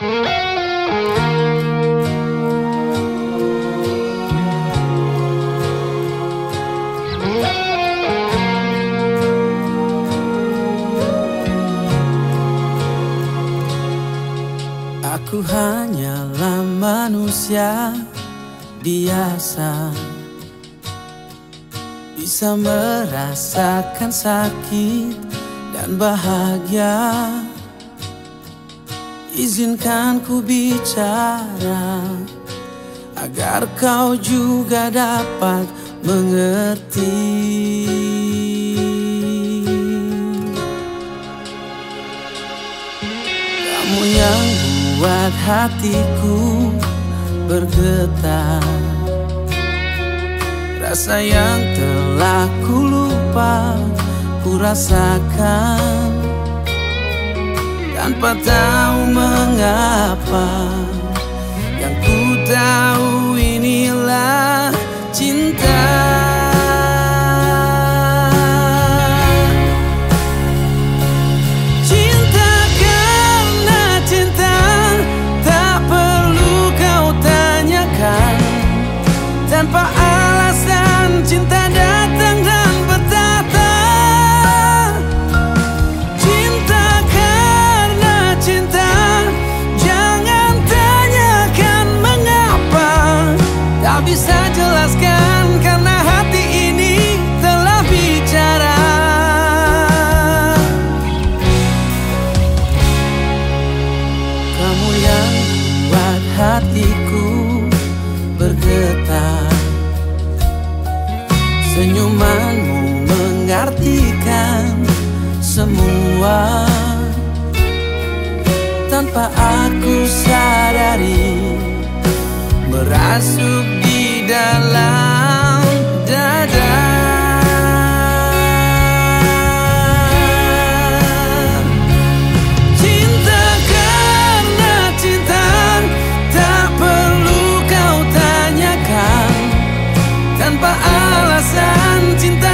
Aku hanyalah manusia biasa. Bisa merasakan sakit dan bahagia Izinkan ku bicara Agar kau juga dapat mengerti. Kamu yang buat hatiku bergetar. Rasa yang telah ku lupa ku rasakan Tanpa tahu mengapa. Yang ku tahu inilah cinta. Tanpa alasan cinta hatiku bergetar. Senyumanmu mengartikan semua. Tanpa aku sadari Merasuk di dalam tanpa alasan cinta